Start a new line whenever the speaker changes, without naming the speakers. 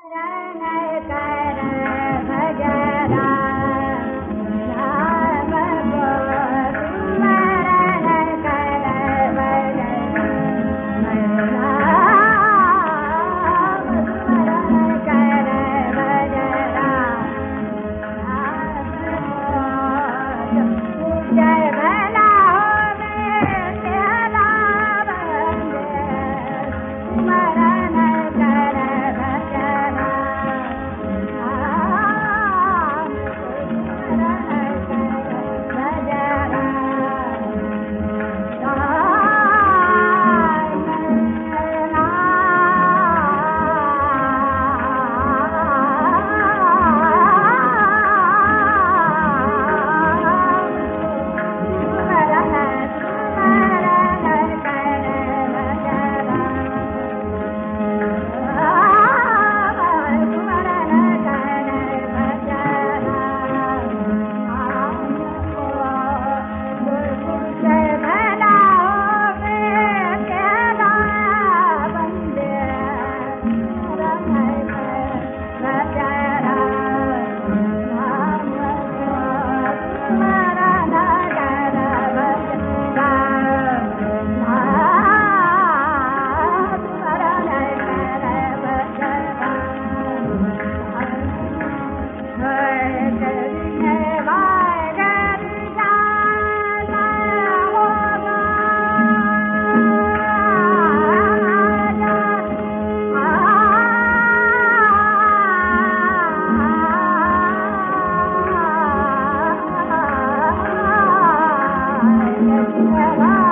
शरण कर भजन Well, I